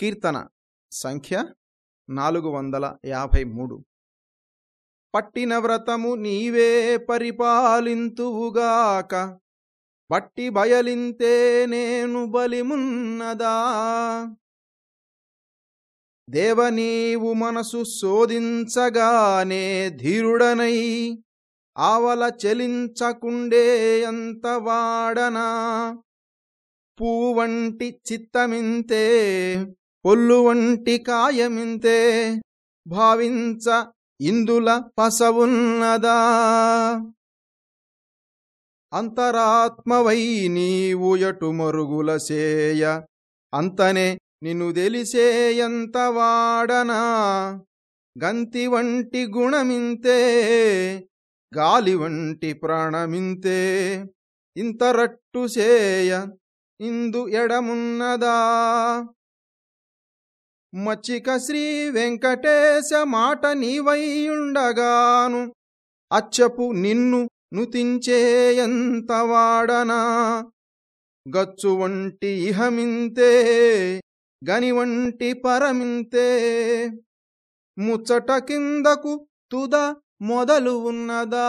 కీర్తన సంఖ్య నాలుగు వందల యాభై మూడు. పట్టిన వ్రతము నీవే పరిపాలింతువుగాక పట్టి బయలింతే నేను బలిమున్నదా? దేవ నీవు మనసు శోధించగానే ధీరుడనై ఆవల చెలించకుండే ఎంత వాడనా? పూవంటి చిత్తమింతే పొల్లు వంటి కాయమింతే భావించ ఇందుల పసవున్నదా. అంతరాత్మవై నీవు ఎటు మరుగుల సేయ? అంతనే నిన్ను తెలిసేయంత వాడనా? గంతి వంటి గుణమింతే గాలి వంటి ప్రాణమింతే ఇంతరట్టు సేయ ఇందు ఎడమున్నదా? మచ్చిక శ్రీ వెంకటేశ మాట నీవైయుండగాను అచ్చపు నిన్ను నుతించేయంతవాడనా? గచ్చు వంటి ఇహమింతే గని వంటి పరమింతే ముచ్చట కిందకు తుద మొదలు ఉన్నదా?